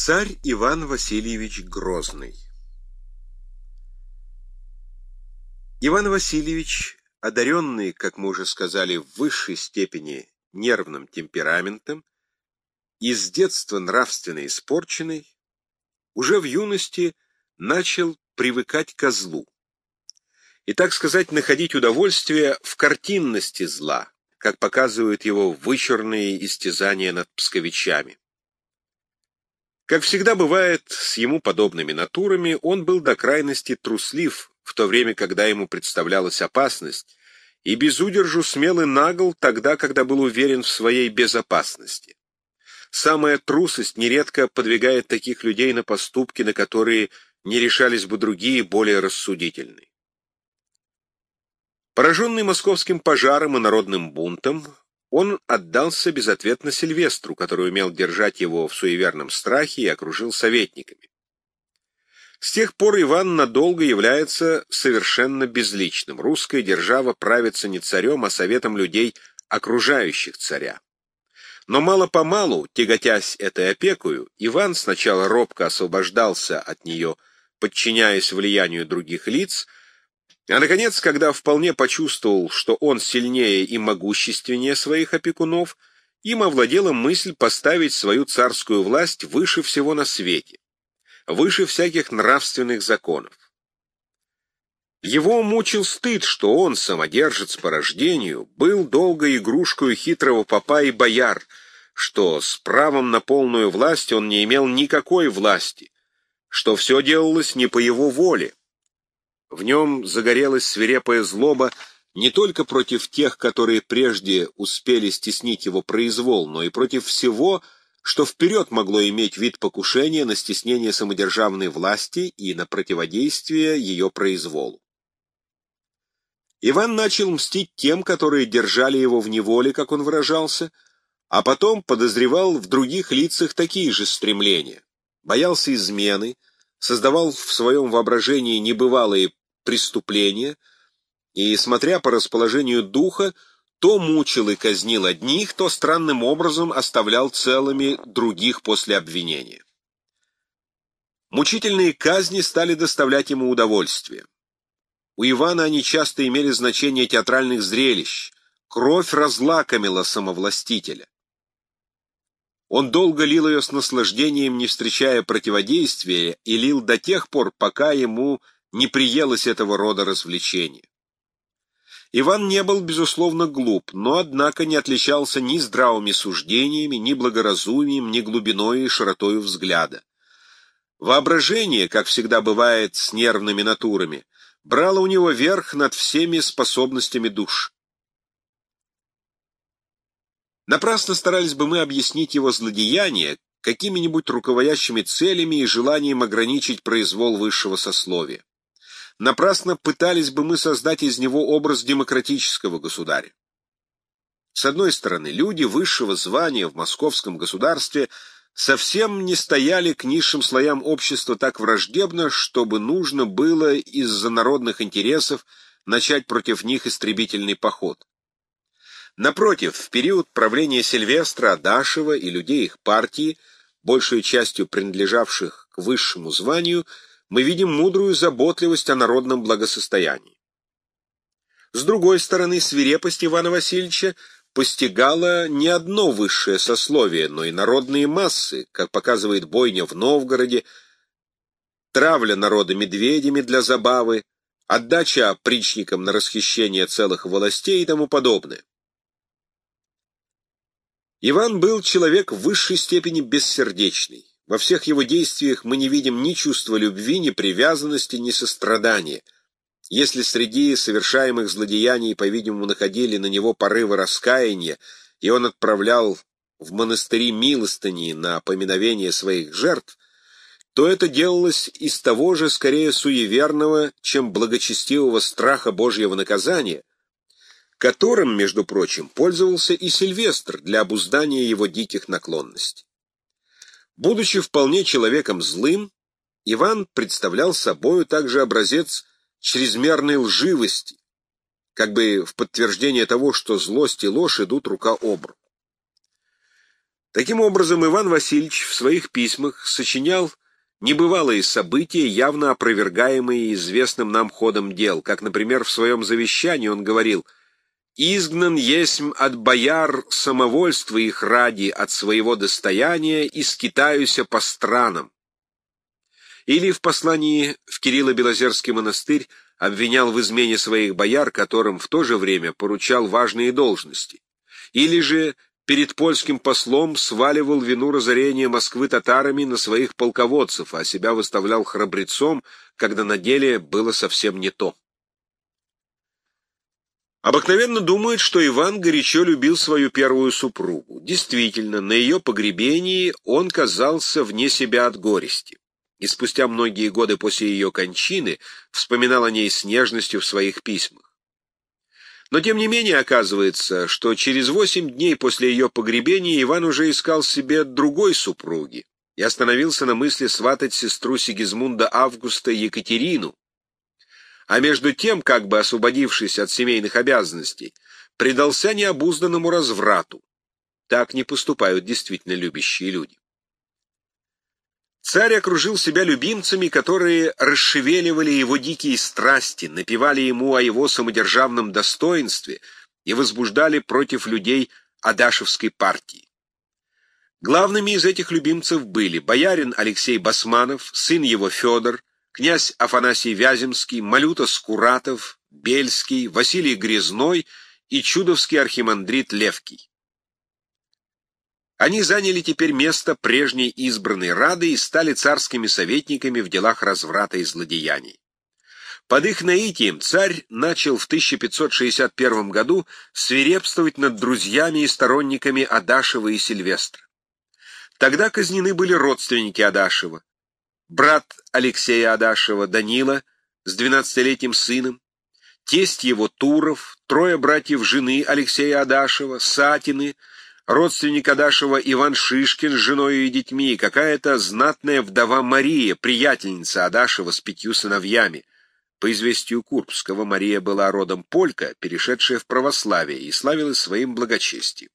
Царь Иван Васильевич Грозный Иван Васильевич, одаренный, как мы уже сказали, в высшей степени нервным темпераментом и с детства нравственно испорченный, уже в юности начал привыкать ко злу и, так сказать, находить удовольствие в картинности зла, как показывают его вычурные истязания над псковичами. Как всегда бывает с ему подобными натурами, он был до крайности труслив, в то время, когда ему представлялась опасность, и без удержу смел и нагл тогда, когда был уверен в своей безопасности. Самая трусость нередко подвигает таких людей на поступки, на которые не решались бы другие, более рассудительные. Пораженный московским пожаром и народным бунтом, он отдался безответно Сильвестру, который умел держать его в суеверном страхе и окружил советниками. С тех пор Иван надолго является совершенно безличным. Русская держава правится не царем, а советом людей, окружающих царя. Но мало-помалу, тяготясь этой опекою, Иван сначала робко освобождался от нее, подчиняясь влиянию других лиц, а, наконец, когда вполне почувствовал, что он сильнее и могущественнее своих опекунов, им овладела мысль поставить свою царскую власть выше всего на свете, выше всяких нравственных законов. Его мучил стыд, что он, самодержец по рождению, был долго игрушкой хитрого попа и бояр, что с правом на полную власть он не имел никакой власти, что все делалось не по его воле, в нем загорелась свирепая злоба не только против тех, которые прежде успели стеснить его произвол, но и против всего, что вперед могло иметь вид покушения на стеснение самодержавной власти и на противодействие ее произволу. Иван начал мстить тем, которые держали его в неволе, как он выражался, а потом подозревал в других лицах такие же стремления. Боялся измены, создавал в своем воображении небывалые преступления и, смотря по расположению духа, то мучил и казнил одних, то странным образом оставлял целыми других после обвинения. Мучительные казни стали доставлять ему удовольствие. У Ивана они часто имели значение театральных зрелищ. Кровь разлакомила самовластителя. Он долго лил ее с наслаждением, не встречая противодействия, и лил до тех пор, пока ему не приелось этого рода развлечения. Иван не был, безусловно, глуп, но, однако, не отличался ни здравыми суждениями, ни благоразумием, ни глубиной и широтою взгляда. Воображение, как всегда бывает с нервными натурами, брало у него верх над всеми способностями душ. Напрасно старались бы мы объяснить его злодеяния какими-нибудь руководящими целями и желанием ограничить произвол высшего сословия. Напрасно пытались бы мы создать из него образ демократического государя. С одной стороны, люди высшего звания в московском государстве совсем не стояли к низшим слоям общества так враждебно, чтобы нужно было из-за народных интересов начать против них истребительный поход. Напротив, в период правления Сильвестра, Адашева и людей их партии, большей частью принадлежавших к высшему званию, мы видим мудрую заботливость о народном благосостоянии. С другой стороны, свирепость Ивана Васильевича постигала не одно высшее сословие, но и народные массы, как показывает бойня в Новгороде, травля народа медведями для забавы, отдача опричникам на расхищение целых властей и тому подобное. Иван был человек в высшей степени бессердечный. Во всех его действиях мы не видим ни чувства любви, ни привязанности, ни сострадания. Если среди совершаемых злодеяний, по-видимому, находили на него порывы раскаяния, и он отправлял в монастыри милостыни на поминовение своих жертв, то это делалось из того же, скорее, суеверного, чем благочестивого страха Божьего наказания, которым, между прочим, пользовался и Сильвестр для обуздания его диких наклонностей. Будучи вполне человеком злым, Иван представлял собою также образец чрезмерной лживости, как бы в подтверждение того, что злость и ложь идут рука об руку. Таким образом, Иван Васильевич в своих письмах сочинял небывалые события, явно опровергаемые известным нам ходом дел, как, например, в своем завещании он говорил «Изгнан есмь от бояр самовольства их ради от своего достояния и скитаюся по странам». Или в послании в Кирилло-Белозерский монастырь обвинял в измене своих бояр, которым в то же время поручал важные должности. Или же перед польским послом сваливал вину разорения Москвы татарами на своих полководцев, а себя выставлял храбрецом, когда на деле было совсем не то. Обыкновенно думают, что Иван горячо любил свою первую супругу. Действительно, на ее погребении он казался вне себя от горести. И спустя многие годы после ее кончины вспоминал о ней с нежностью в своих письмах. Но тем не менее оказывается, что через восемь дней после ее погребения Иван уже искал себе другой супруги и остановился на мысли сватать сестру Сигизмунда Августа Екатерину. А между тем, как бы освободившись от семейных обязанностей, предался необузданному разврату. Так не поступают действительно любящие люди. Царь окружил себя любимцами, которые расшевеливали его дикие страсти, напевали ему о его самодержавном достоинстве и возбуждали против людей Адашевской партии. Главными из этих любимцев были боярин Алексей Басманов, сын его Федор, князь Афанасий Вяземский, Малюта Скуратов, Бельский, Василий Грязной и чудовский архимандрит Левкий. Они заняли теперь место прежней избранной Рады и стали царскими советниками в делах разврата и злодеяний. Под их наитием царь начал в 1561 году свирепствовать над друзьями и сторонниками Адашева и Сильвестра. Тогда казнены были родственники Адашева, брат Алексея Адашева Данила с 12-летним сыном, тесть его Туров, трое братьев жены Алексея Адашева, Сатины, родственник Адашева Иван Шишкин с женой и детьми, какая-то знатная вдова Мария, приятельница Адашева с пятью сыновьями. По известию Курбского, Мария была родом полька, перешедшая в православие, и славилась своим благочестием.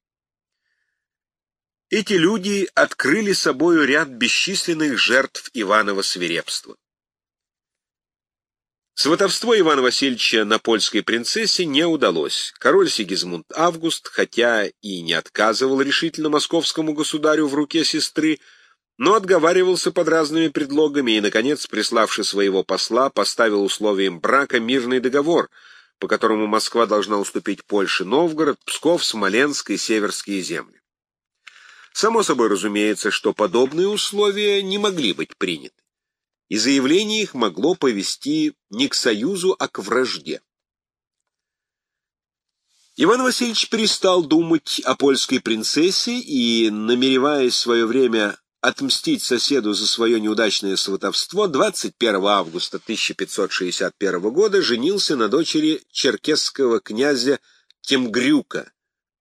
Эти люди открыли собою ряд бесчисленных жертв Иванова свирепства. Сватовство Ивана Васильевича на польской принцессе не удалось. Король Сигизмунд Август, хотя и не отказывал решительно московскому государю в руке сестры, но отговаривался под разными предлогами и, наконец, приславши своего посла, поставил условием брака мирный договор, по которому Москва должна уступить Польше Новгород, Псков, Смоленск и Северские земли. Само собой разумеется, что подобные условия не могли быть приняты и заявление их могло повести не к союзу, а к вражде. Иван Васильевич перестал думать о польской принцессе и, намереваясь в свое время отмстить соседу за свое неудачное сватовство, 21 августа 1561 года женился на дочери черкесского князя Темгрюка,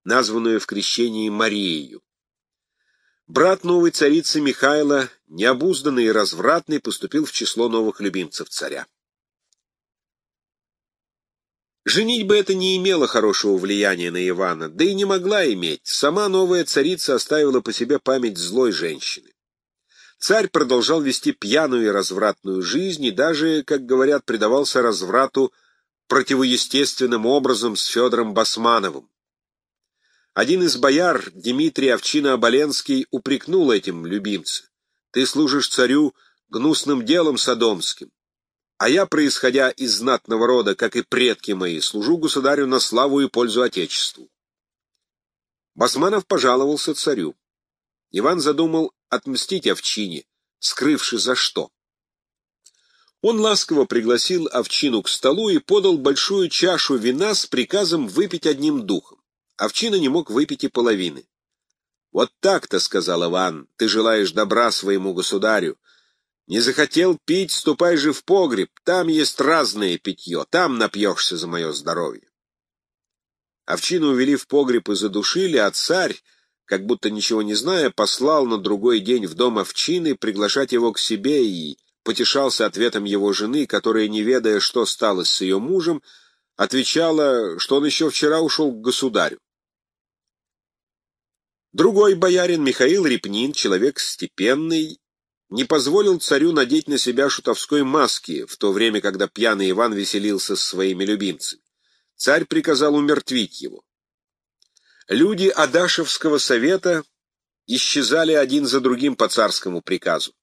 названную в крещении Марией. Брат новой царицы Михайла, необузданный и развратный, поступил в число новых любимцев царя. Женить бы это не имело хорошего влияния на Ивана, да и не могла иметь. Сама новая царица оставила по себе память злой женщины. Царь продолжал вести пьяную и развратную жизнь и даже, как говорят, предавался разврату противоестественным образом с Федором Басмановым. Один из бояр, Дмитрий Овчина-Оболенский, упрекнул этим любимца. «Ты служишь царю гнусным делом содомским, а я, происходя из знатного рода, как и предки мои, служу государю на славу и пользу Отечеству». Басманов пожаловался царю. Иван задумал отмстить Овчине, скрывши за что. Он ласково пригласил Овчину к столу и подал большую чашу вина с приказом выпить одним духом. Овчина не мог выпить и половины. «Вот так-то», — сказал Иван, — «ты желаешь добра своему государю. Не захотел пить, ступай же в погреб, там есть разное питье, там напьешься за мое здоровье». Овчину увели в погреб и задушили, а царь, как будто ничего не зная, послал на другой день в дом овчины приглашать его к себе и потешался ответом его жены, которая, не ведая, что стало с ее мужем, отвечала, что он еще вчера ушел к государю. Другой боярин, Михаил Репнин, человек степенный, не позволил царю надеть на себя шутовской маски, в то время, когда пьяный Иван веселился с своими любимцами. Царь приказал умертвить его. Люди Адашевского совета исчезали один за другим по царскому приказу.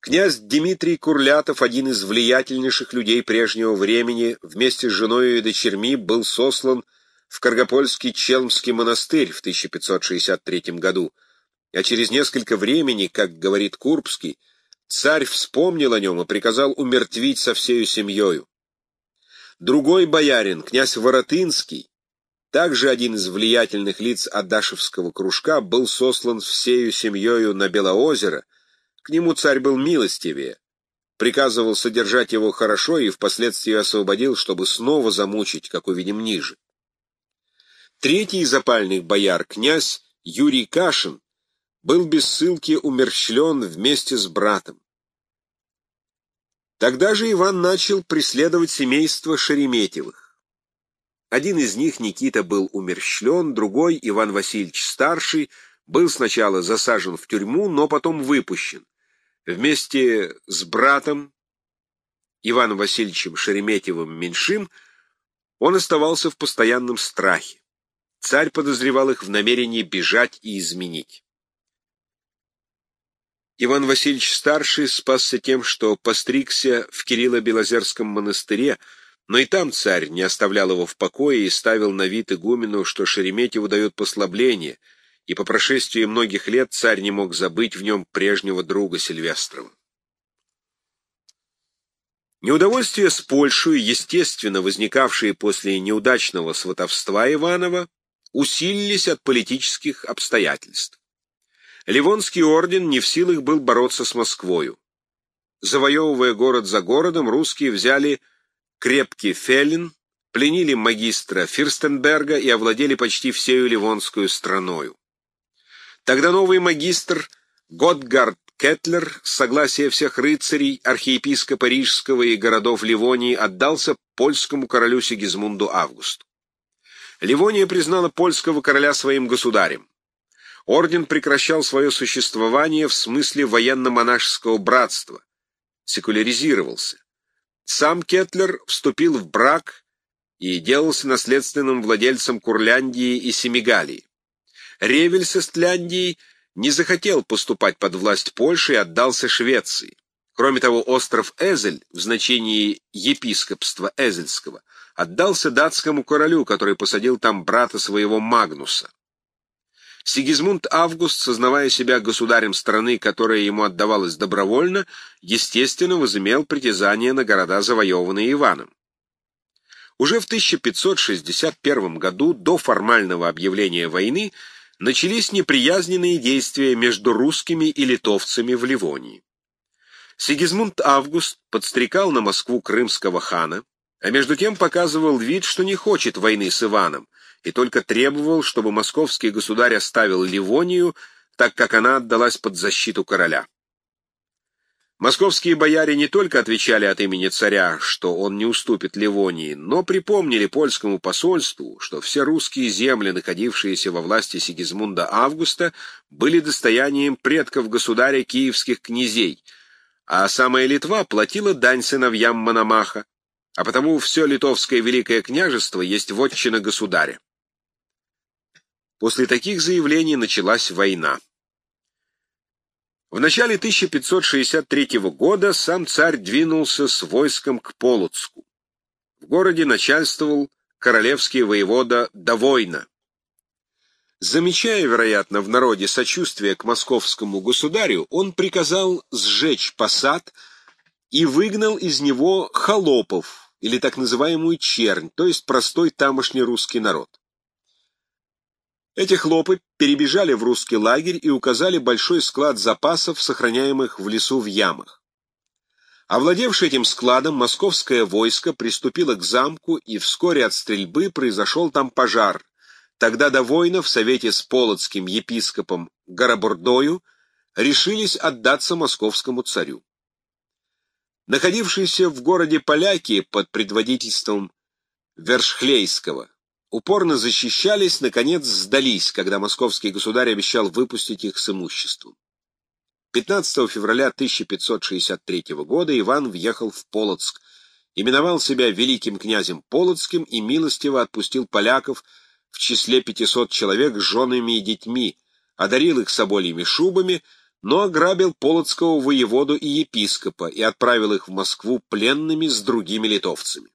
Князь Дмитрий Курлятов, один из влиятельнейших людей прежнего времени, вместе с женой и дочерьми был сослан в Каргопольский Челмский монастырь в 1563 году, а через несколько времени, как говорит Курбский, царь вспомнил о нем и приказал умертвить со всею семьей. Другой боярин, князь Воротынский, также один из влиятельных лиц Адашевского кружка, был сослан всею семьей на Белоозеро, к нему царь был милостивее, приказывал содержать его хорошо и впоследствии освободил, чтобы снова замучить, как увидим ниже. Третий из бояр, князь Юрий Кашин, был без ссылки умерщвлен вместе с братом. Тогда же Иван начал преследовать семейство Шереметьевых. Один из них, Никита, был умерщвлен, другой, Иван Васильевич Старший, был сначала засажен в тюрьму, но потом выпущен. Вместе с братом Иваном Васильевичем Шереметьевым-Меньшим он оставался в постоянном страхе. Царь подозревал их в намерении бежать и изменить. Иван Васильевич Старший спасся тем, что постригся в Кирилло-Белозерском монастыре, но и там царь не оставлял его в покое и ставил на вид игумену, что Шереметьеву дает послабление — и по прошествии многих лет царь не мог забыть в нем прежнего друга Сильвестрова. Неудовольствие с Польшей, естественно возникавшие после неудачного сватовства Иванова, усилились от политических обстоятельств. Ливонский орден не в силах был бороться с Москвою. Завоевывая город за городом, русские взяли крепкий Феллин, пленили магистра Фирстенберга и овладели почти всею ливонскую страною. Тогда новый магистр Готгард Кетлер с согласия всех рыцарей, архиепископа Рижского и городов Ливонии отдался польскому королю Сигизмунду Августу. Ливония признала польского короля своим государем. Орден прекращал свое существование в смысле военно-монашеского братства, секуляризировался. Сам Кетлер вступил в брак и делался наследственным владельцем Курляндии и Семигалии. Ревель с Эстляндией не захотел поступать под власть Польши и отдался Швеции. Кроме того, остров Эзель в значении епископства Эзельского отдался датскому королю, который посадил там брата своего Магнуса. Сигизмунд Август, сознавая себя государем страны, которая ему отдавалась добровольно, естественно возымел притязание на города, завоеванные Иваном. Уже в 1561 году, до формального объявления войны, начались неприязненные действия между русскими и литовцами в Ливонии. Сигизмунд Август подстрекал на Москву крымского хана, а между тем показывал вид, что не хочет войны с Иваном, и только требовал, чтобы московский государь оставил Ливонию, так как она отдалась под защиту короля. Московские бояре не только отвечали от имени царя, что он не уступит Ливонии, но припомнили польскому посольству, что все русские земли, находившиеся во власти Сигизмунда Августа, были достоянием предков государя киевских князей, а самая Литва платила дань сыновьям Мономаха, а потому все литовское великое княжество есть вотчина государя. После таких заявлений началась война. В начале 1563 года сам царь двинулся с войском к Полоцку. В городе начальствовал королевский воевода Довойна. Замечая, вероятно, в народе сочувствие к московскому государю, он приказал сжечь посад и выгнал из него холопов, или так называемую чернь, то есть простой тамошний русский народ. Эти хлопы перебежали в русский лагерь и указали большой склад запасов, сохраняемых в лесу в ямах. Овладевший этим складом, московское войско приступило к замку, и вскоре от стрельбы произошел там пожар. Тогда до воинов в совете с полоцким епископом Горобурдою решились отдаться московскому царю. Находившиеся в городе поляки под предводительством Вершхлейского упорно защищались, наконец сдались, когда московский государь обещал выпустить их с имуществом. 15 февраля 1563 года Иван въехал в Полоцк, именовал себя великим князем Полоцким и милостиво отпустил поляков в числе 500 человек с женами и детьми, одарил их собольями шубами, но ограбил полоцкого воеводу и епископа и отправил их в Москву пленными с другими литовцами.